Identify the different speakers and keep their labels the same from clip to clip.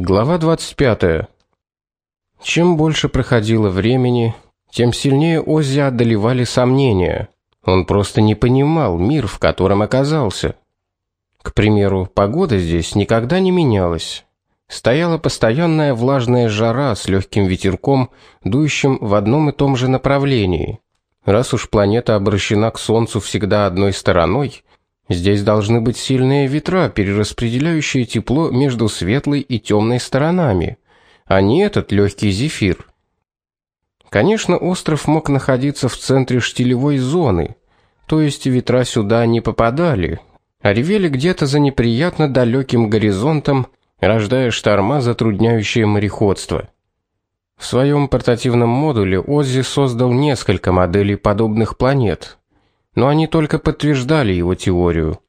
Speaker 1: Глава 25. Чем больше проходило времени, тем сильнее Оззи одолевали сомнения. Он просто не понимал мир, в котором оказался. К примеру, погода здесь никогда не менялась. Стояла постоянная влажная жара с легким ветерком, дующим в одном и том же направлении. Раз уж планета обращена к солнцу всегда одной стороной, Здесь должны быть сильные ветра, перераспределяющие тепло между светлой и темной сторонами, а не этот легкий зефир. Конечно, остров мог находиться в центре штилевой зоны, то есть ветра сюда не попадали, а ревели где-то за неприятно далеким горизонтом, рождая шторма, затрудняющие мореходство. В своем портативном модуле Оззи создал несколько моделей подобных планет, но они только подтверждали его теорию.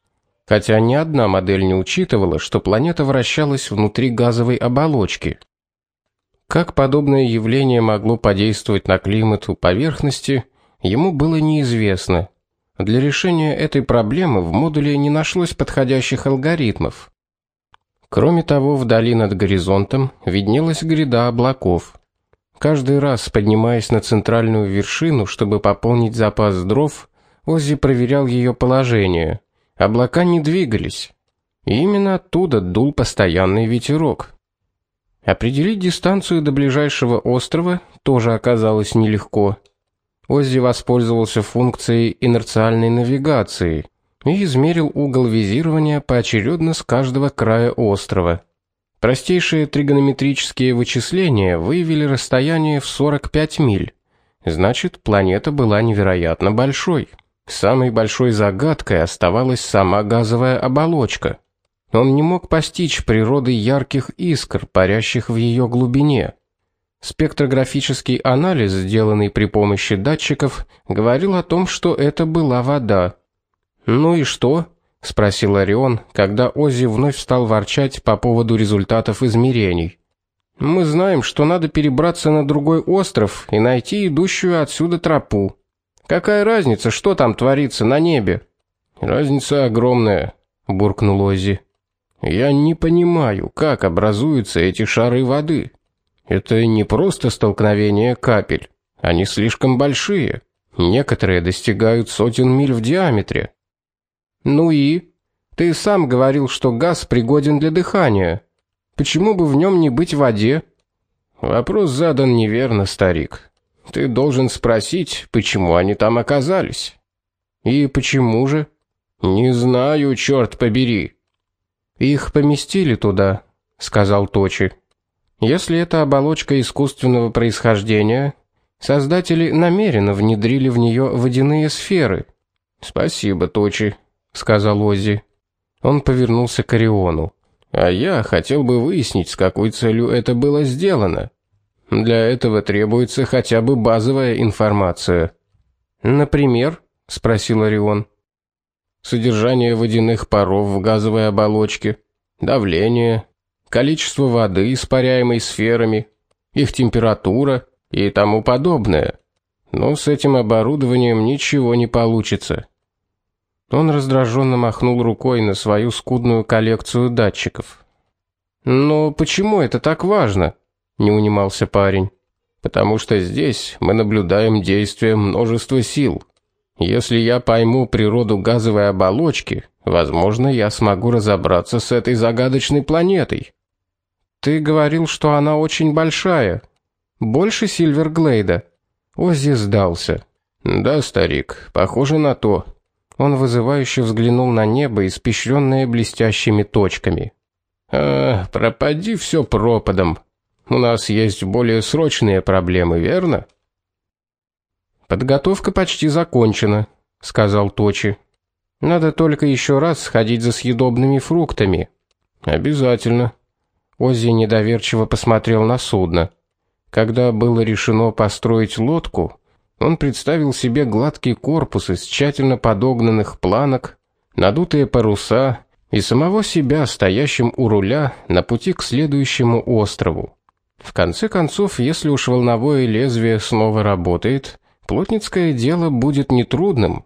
Speaker 1: Хотя ни одна модель не учитывала, что планета вращалась внутри газовой оболочки. Как подобное явление могло подействовать на климат у поверхности, ему было неизвестно. Для решения этой проблемы в модуле не нашлось подходящих алгоритмов. Кроме того, вдали над горизонтом виднелась гряда облаков. Каждый раз, поднимаясь на центральную вершину, чтобы пополнить запас дров, Оззи проверял ее положение. Облака не двигались. И именно оттуда дул постоянный ветерок. Определить дистанцию до ближайшего острова тоже оказалось нелегко. Оззи воспользовался функцией инерциальной навигации и измерил угол визирования поочередно с каждого края острова. Простейшие тригонометрические вычисления выявили расстояние в 45 миль. Значит, планета была невероятно большой. Самой большой загадкой оставалась сама газовая оболочка. Он не мог постичь природы ярких искр, парящих в ее глубине. Спектрографический анализ, сделанный при помощи датчиков, говорил о том, что это была вода. "Ну и что?" спросил Орион, когда Оззи вновь стал ворчать по поводу результатов измерений. "Мы знаем, что надо перебраться на другой остров и найти идущую отсюда тропу. Какая разница, что там творится на небе? Разница огромная, буркнул Оззи. Я не понимаю, как образуются эти шары воды. Это не просто столкновение капель, они слишком большие. Некоторые достигают сотен миль в диаметре. Ну и ты сам говорил, что газ пригоден для дыхания. Почему бы в нем не быть в воде? Вопрос задан неверно, старик. Ты должен спросить, почему они там оказались. И почему же? Не знаю, черт побери. Их поместили туда, сказал Точи. Если это оболочка искусственного происхождения, создатели намеренно внедрили в нее водяные сферы. Спасибо, Точи, сказал Оззи. Он повернулся к Ориону. А я хотел бы выяснить, с какой целью это было сделано. Для этого требуется хотя бы базовая информация. Например, спросил Орион. Содержание водяных паров в газовой оболочке, давление, количество воды, испаряемой сферами, их температура и тому подобное. Но с этим оборудованием ничего не получится. Он раздраженно махнул рукой на свою скудную коллекцию датчиков. Но почему это так важно? Не унимался парень. Потому что здесь мы наблюдаем действие множества сил. Если я пойму природу газовой оболочки, возможно, я смогу разобраться с этой загадочной планетой. Ты говорил, что она очень большая, больше Сильверглейда. Оззи сдался. Да, старик, похоже на то. Он вызывающе взглянул на небо, испещренное блестящими точками. А, пропади все пропадом, у нас есть более срочные проблемы, верно? Подготовка почти закончена, сказал Точи. Надо только еще раз сходить за съедобными фруктами. Обязательно. Оззи недоверчиво посмотрел на судно. Когда было решено построить лодку, он представил себе гладкий корпус из тщательно подогнанных планок, надутые паруса и самого себя стоящим у руля на пути к следующему острову. В конце концов, если уж волновое лезвие снова работает, плотницкое дело будет нетрудным.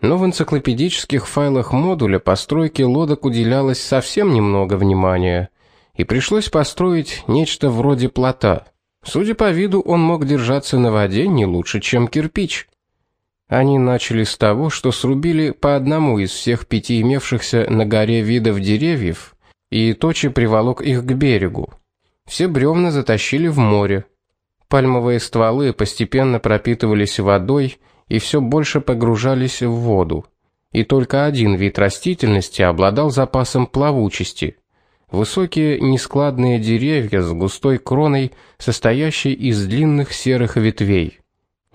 Speaker 1: Но в энциклопедических файлах модуля постройке лодок уделялось совсем немного внимания, и пришлось построить нечто вроде плота. Судя по виду, он мог держаться на воде не лучше, чем кирпич. Они начали с того, что срубили по одному из всех пяти имевшихся на горе видов деревьев, и Точи приволок их к берегу. Все бревна затащили в море. Пальмовые стволы постепенно пропитывались водой и все больше погружались в воду. И только один вид растительности обладал запасом плавучести. Высокие нескладные деревья с густой кроной, состоящей из длинных серых ветвей.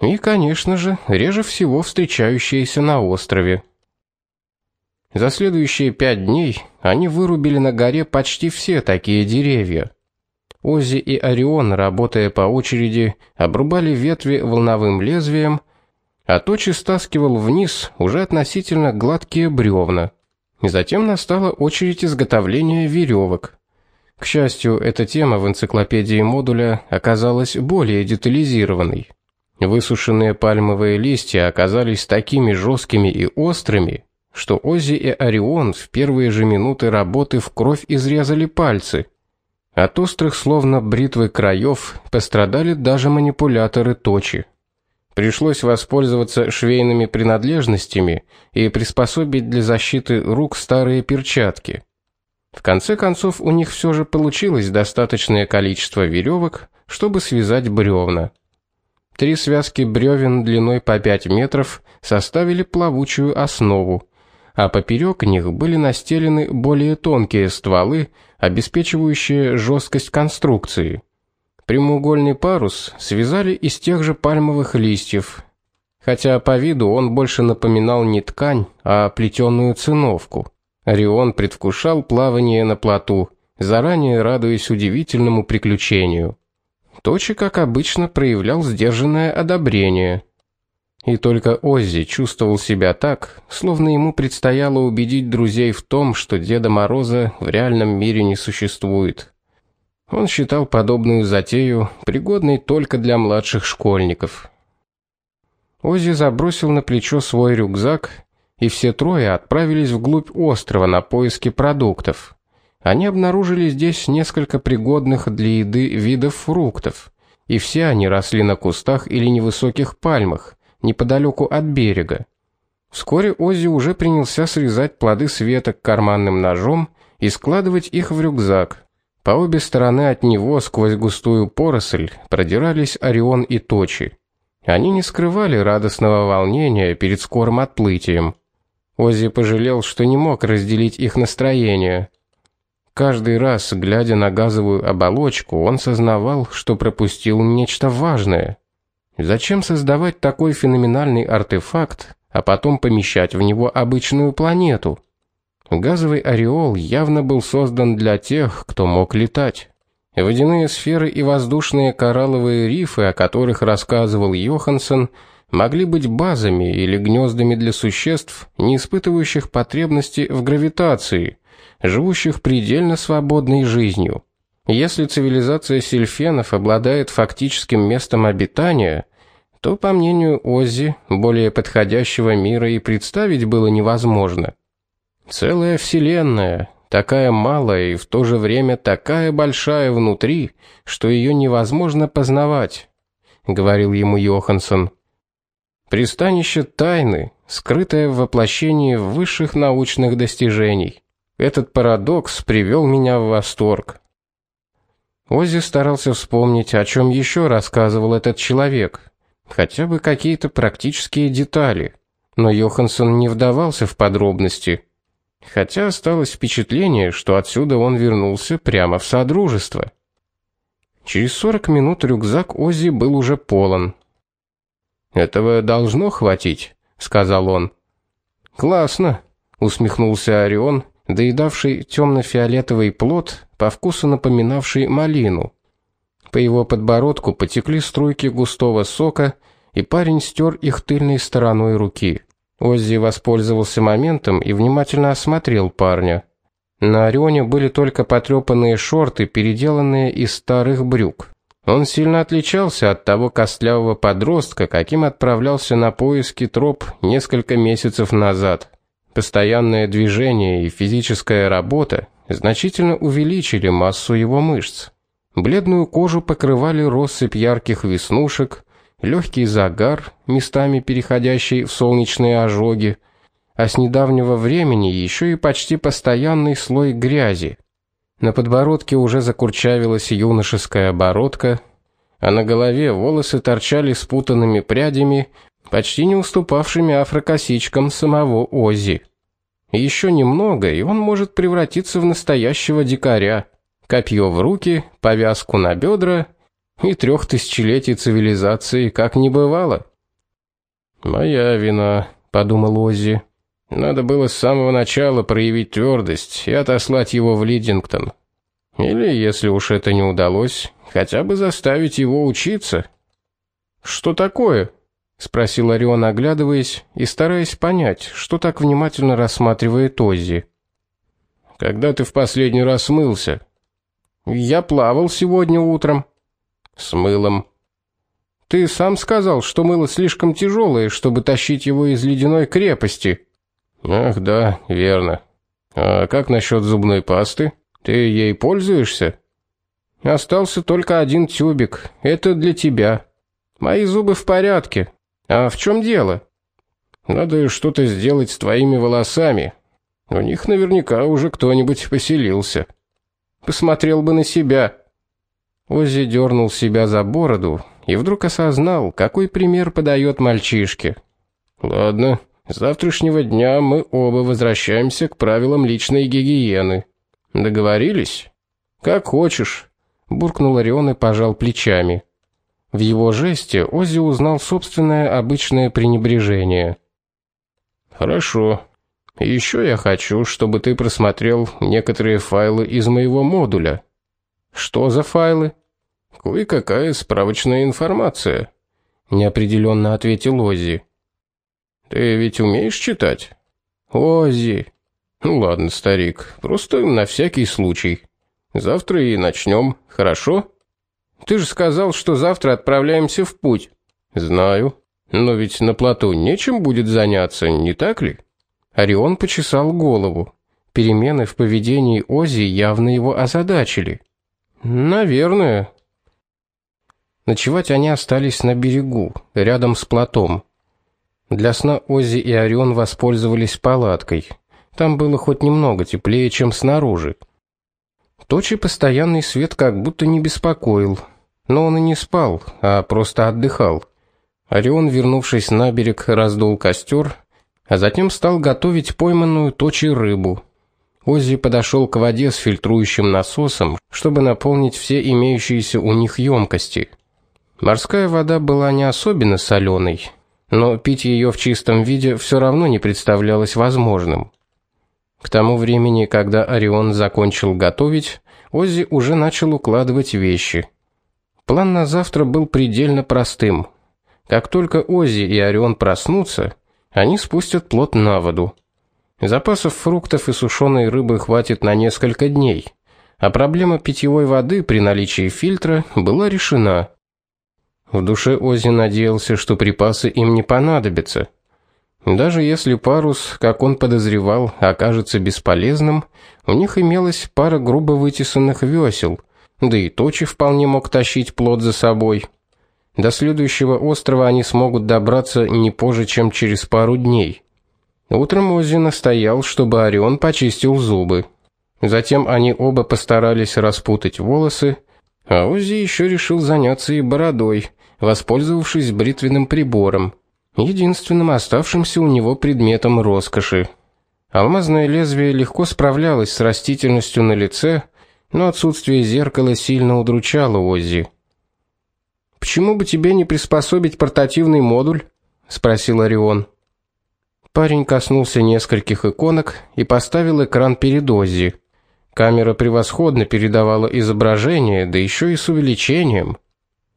Speaker 1: И, конечно же, реже всего встречающиеся на острове. За следующие пять дней они вырубили на горе почти все такие деревья. Ози и Орион, работая по очереди, обрубали ветви волновым лезвием, а Точи стаскивал вниз уже относительно гладкие бревна. И затем настала очередь изготовления веревок. К счастью, эта тема в энциклопедии модуля оказалась более детализированной. Высушенные пальмовые листья оказались такими жесткими и острыми, что Ози и Орион в первые же минуты работы в кровь изрезали пальцы. От острых словно бритвы краев пострадали даже манипуляторы точи. Пришлось воспользоваться швейными принадлежностями и приспособить для защиты рук старые перчатки. В конце концов у них все же получилось достаточное количество веревок, чтобы связать бревна. Три связки бревен длиной по 5 метров составили плавучую основу, а поперек них были настелены более тонкие стволы, обеспечивающие жесткость конструкции. Прямоугольный парус связали из тех же пальмовых листьев, хотя по виду он больше напоминал не ткань, а плетеную циновку. Орион предвкушал плавание на плоту, заранее радуясь удивительному приключению. Точи, как обычно, проявлял сдержанное одобрение. И только Оззи чувствовал себя так, словно ему предстояло убедить друзей в том, что Деда Мороза в реальном мире не существует. Он считал подобную затею пригодной только для младших школьников. Оззи забросил на плечо свой рюкзак, и все трое отправились вглубь острова на поиски продуктов. Они обнаружили здесь несколько пригодных для еды видов фруктов, и все они росли на кустах или невысоких пальмах неподалеку от берега. Вскоре Оззи уже принялся срезать плоды с веток карманным ножом и складывать их в рюкзак. По обе стороны от него сквозь густую поросль продирались Орион и Точи. Они не скрывали радостного волнения перед скорым отплытием. Оззи пожалел, что не мог разделить их настроение. Каждый раз, глядя на газовую оболочку, он сознавал, что пропустил нечто важное. Зачем создавать такой феноменальный артефакт, а потом помещать в него обычную планету? Газовый ореол явно был создан для тех, кто мог летать. Водяные сферы и воздушные коралловые рифы, о которых рассказывал Йоханссон, могли быть базами или гнездами для существ, не испытывающих потребности в гравитации живущих предельно свободной жизнью. Если цивилизация сельфенов обладает фактическим местом обитания, то, по мнению Оззи, более подходящего мира и представить было невозможно. Целая вселенная, такая малая и в то же время такая большая внутри, что ее невозможно познавать, говорил ему Йоханссон. Пристанище тайны, скрытое в воплощении высших научных достижений. Этот парадокс привел меня в восторг. Оззи старался вспомнить, о чем еще рассказывал этот человек, хотя бы какие-то практические детали, но Йоханссон не вдавался в подробности. Хотя осталось впечатление, что отсюда он вернулся прямо в содружество. Через 40 минут рюкзак Оззи был уже полон. Этого должно хватить, сказал он. Классно, усмехнулся Орион доедавший темно-фиолетовый плод, по вкусу напоминавший малину. По его подбородку потекли струйки густого сока, и парень стер их тыльной стороной руки. Оззи воспользовался моментом и внимательно осмотрел парня. На Орионе были только потрепанные шорты, переделанные из старых брюк. Он сильно отличался от того костлявого подростка, каким отправлялся на поиски троп несколько месяцев назад. Постоянное движение и физическая работа значительно увеличили массу его мышц. Бледную кожу покрывали россыпь ярких веснушек, легкий загар, местами переходящий в солнечные ожоги, а с недавнего времени еще и почти постоянный слой грязи. На подбородке уже закурчавилась юношеская бородка, а на голове волосы торчали спутанными прядями, почти не уступавшими афрокосичкам самого Ози. Еще немного, и он может превратиться в настоящего дикаря. Копье в руки, повязку на бедра и трех тысячелетий цивилизации как не бывало. Моя вина, подумал Оззи. Надо было с самого начала проявить твердость и отослать его в Лидингтон. Или, если уж это не удалось, хотя бы заставить его учиться. Что такое? спросил Орион, оглядываясь и стараясь понять, что так внимательно рассматривает Оззи. Когда ты в последний раз мылся? Я плавал сегодня утром с мылом. Ты сам сказал, что мыло слишком тяжелое, чтобы тащить его из ледяной крепости. Ах, да, верно. А как насчет зубной пасты? Ты ей пользуешься? Остался только один тюбик. Это для тебя. Мои зубы в порядке. А в чем дело? Надо что-то сделать с твоими волосами. У них наверняка уже кто-нибудь поселился. Посмотрел бы на себя. Оззи дернул себя за бороду и вдруг осознал, какой пример подает мальчишке. Ладно, с завтрашнего дня мы оба возвращаемся к правилам личной гигиены. Договорились? Как хочешь, буркнул Орион и пожал плечами. В его жесте Оззи узнал собственное обычное пренебрежение. Хорошо. Еще я хочу, чтобы ты просмотрел некоторые файлы из моего модуля. Что за файлы? Кое-какая справочная информация, неопределенно ответил Оззи. Ты ведь умеешь читать? Оззи. Ну ладно, старик, просто на всякий случай. Завтра и начнем, хорошо? Ты же сказал, что завтра отправляемся в путь. Знаю. Но ведь на плоту нечем будет заняться, не так ли? Орион почесал голову. Перемены в поведении Ози явно его озадачили. Наверное. Ночевать они остались на берегу, рядом с плотом. Для сна Ози и Орион воспользовались палаткой. Там было хоть немного теплее, чем снаружи. Точи постоянный свет как будто не беспокоил, но он и не спал, а просто отдыхал. Орион, вернувшись на берег, раздул костер, а затем стал готовить пойманную точи рыбу. Оззи подошел к воде с фильтрующим насосом, чтобы наполнить все имеющиеся у них емкости. Морская вода была не особенно соленой, но пить ее в чистом виде все равно не представлялось возможным. К тому времени, когда Орион закончил готовить, Оззи уже начал укладывать вещи. План на завтра был предельно простым. Как только Оззи и Орион проснутся, они спустят плот на воду. Запасов фруктов и сушеной рыбы хватит на несколько дней, а проблема питьевой воды при наличии фильтра была решена. В душе Оззи надеялся, что припасы им не понадобятся. Даже если парус, как он подозревал, окажется бесполезным, у них имелась пара грубо вытесанных весел, да и Точи вполне мог тащить плот за собой. До следующего острова они смогут добраться не позже, чем через пару дней. Утром Оззи настоял, чтобы Орион почистил зубы. Затем они оба постарались распутать волосы, а Оззи еще решил заняться и бородой, воспользовавшись бритвенным прибором единственным оставшимся у него предметом роскоши. Алмазное лезвие легко справлялось с растительностью на лице, но отсутствие зеркала сильно удручало Оззи. Почему бы тебе не приспособить портативный модуль? спросил Орион. Парень коснулся нескольких иконок и поставил экран перед Оззи. Камера превосходно передавала изображение, да еще и с увеличением.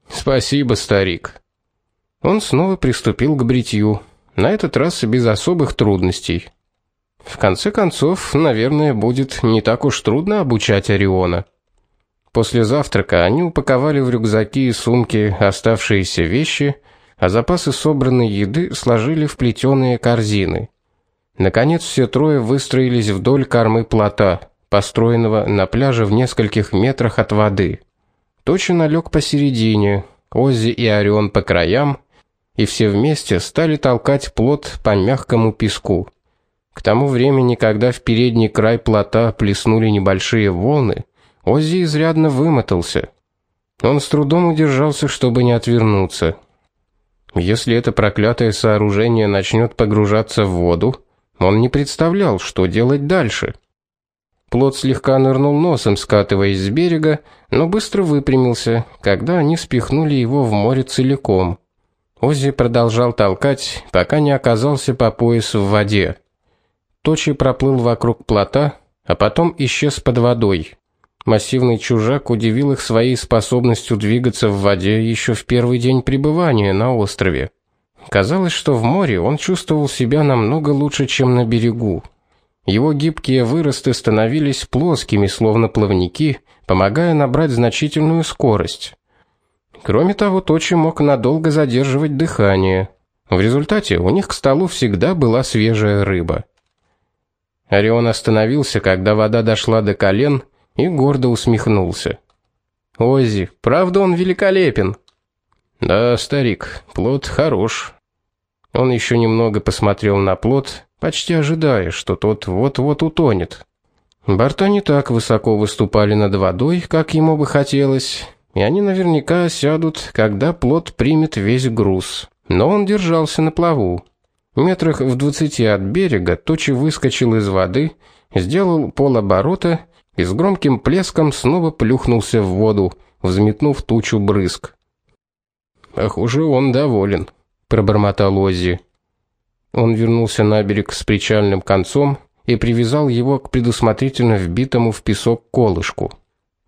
Speaker 1: Спасибо, старик. Он снова приступил к бритью, на этот раз без особых трудностей. В конце концов, наверное, будет не так уж трудно обучать Ориона. После завтрака они упаковали в рюкзаки и сумки оставшиеся вещи, а запасы собранной еды сложили в плетеные корзины. Наконец все трое выстроились вдоль кормы плота, построенного на пляже в нескольких метрах от воды. Точно лег посередине, Оззи и Орион по краям, и все вместе стали толкать плот по мягкому песку. К тому времени, когда в передний край плота плеснули небольшие волны, Оззи изрядно вымотался. Он с трудом удержался, чтобы не отвернуться. Если это проклятое сооружение начнет погружаться в воду, он не представлял, что делать дальше. Плот слегка нырнул носом, скатываясь с берега, но быстро выпрямился, когда они спихнули его в море целиком. Оззи продолжал толкать, пока не оказался по пояс в воде. Точи проплыл вокруг плота, а потом исчез под водой. Массивный чужак удивил их своей способностью двигаться в воде еще в первый день пребывания на острове. Казалось, что в море он чувствовал себя намного лучше, чем на берегу. Его гибкие выросты становились плоскими, словно плавники, помогая набрать значительную скорость. Кроме того, Точи мог надолго задерживать дыхание. В результате у них к столу всегда была свежая рыба. Орион остановился, когда вода дошла до колен, и гордо усмехнулся. Оззи, правда он великолепен. Да, старик, плод хорош. Он еще немного посмотрел на плод, почти ожидая, что тот вот-вот утонет. Борта не так высоко выступали над водой, как ему бы хотелось, и они наверняка сядут, когда плод примет весь груз. Но он держался на плаву. Метрах в двадцати от берега Точи выскочил из воды, сделал полоборота и с громким плеском снова плюхнулся в воду, взметнув тучу брызг. Похоже, он доволен, пробормотал Оззи. Он вернулся на берег с причальным концом и привязал его к предусмотрительно вбитому в песок колышку.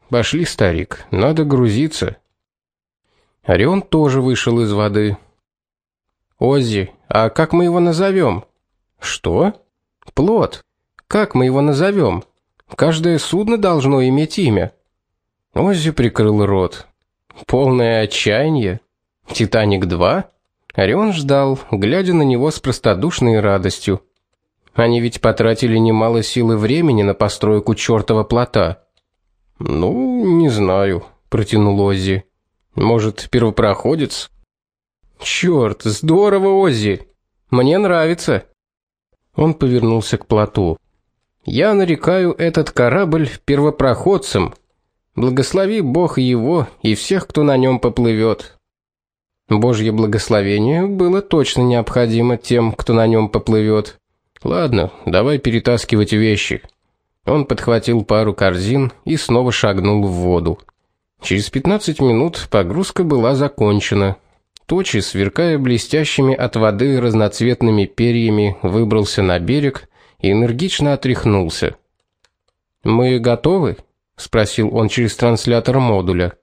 Speaker 1: Пошли, старик, надо грузиться. Орион тоже вышел из воды. Оззи, а как мы его назовем? Что? Плот. Как мы его назовем? Каждое судно должно иметь имя. Оззи прикрыл рот. Полное отчаяние. Титаник 2? Орион ждал, глядя на него с простодушной радостью. Они ведь потратили немало сил и времени на постройку чёртова плота. Ну, не знаю, протянул Оззи. Может, первопроходец? Чёрт, здорово, Оззи. Мне нравится. Он повернулся к плоту. Я нарекаю этот корабль первопроходцем. Благослови Бог его и всех, кто на нем поплывет. Божье благословение было точно необходимо тем, кто на нем поплывет. Ладно, давай перетаскивать вещи. Он подхватил пару корзин и снова шагнул в воду. Через 15 минут погрузка была закончена. Точи, сверкая блестящими от воды разноцветными перьями, выбрался на берег и энергично отряхнулся. Мы готовы? спросил он через транслятор модуля.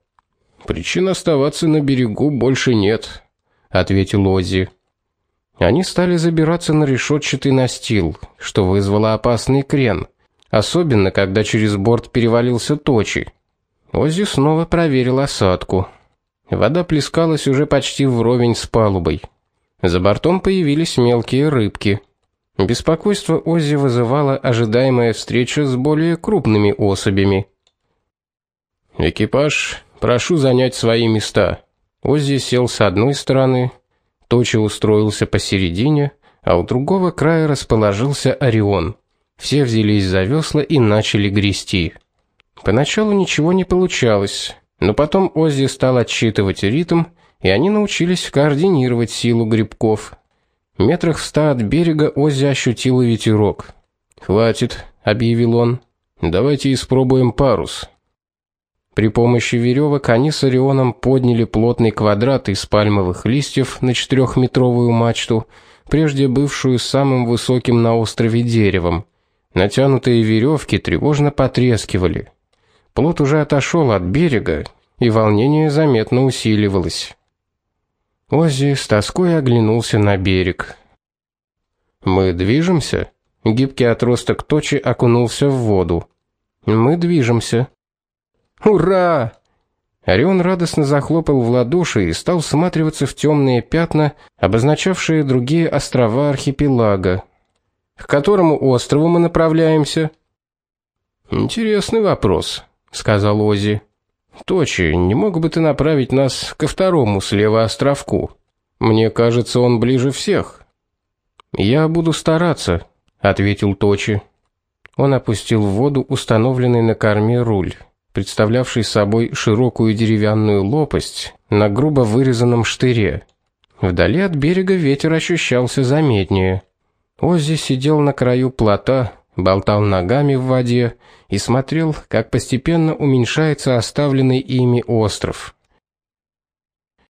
Speaker 1: Причин оставаться на берегу больше нет, ответил Оззи. Они стали забираться на решетчатый настил, что вызвало опасный крен, особенно когда через борт перевалился Точи. Оззи снова проверил осадку. Вода плескалась уже почти вровень с палубой. За бортом появились мелкие рыбки. Беспокойство Оззи вызывало ожидаемая встреча с более крупными особями. Экипаж, прошу занять свои места. Оззи сел с одной стороны, Точи устроился посередине, а у другого края расположился Орион. Все взялись за весла и начали грести. Поначалу ничего не получалось, но потом Оззи стал отсчитывать ритм, и они научились координировать силу грибков. Метрах в ста от берега Оззи ощутил ветерок. "Хватит", объявил он. "Давайте испробуем парус". При помощи веревок они с Орионом подняли плотный квадрат из пальмовых листьев на четырехметровую мачту, прежде бывшую самым высоким на острове деревом. Натянутые веревки тревожно потрескивали. Плот уже отошел от берега, и волнение заметно усиливалось. Оззи с тоской оглянулся на берег. Мы движемся. Гибкий отросток точи окунулся в воду. Мы движемся. Ура! Орион радостно захлопал в ладоши и стал всматриваться в темные пятна, обозначавшие другие острова архипелага. К которому острову мы направляемся? Интересный вопрос, сказал Ози. Точи, не мог бы ты направить нас ко второму слева островку? Мне кажется, он ближе всех. Я буду стараться, ответил Точи. Он опустил в воду установленный на корме руль, представлявший собой широкую деревянную лопасть на грубо вырезанном штыре. Вдали от берега ветер ощущался заметнее. Оззи сидел на краю плота, болтал ногами в воде и смотрел, как постепенно уменьшается оставленный ими остров.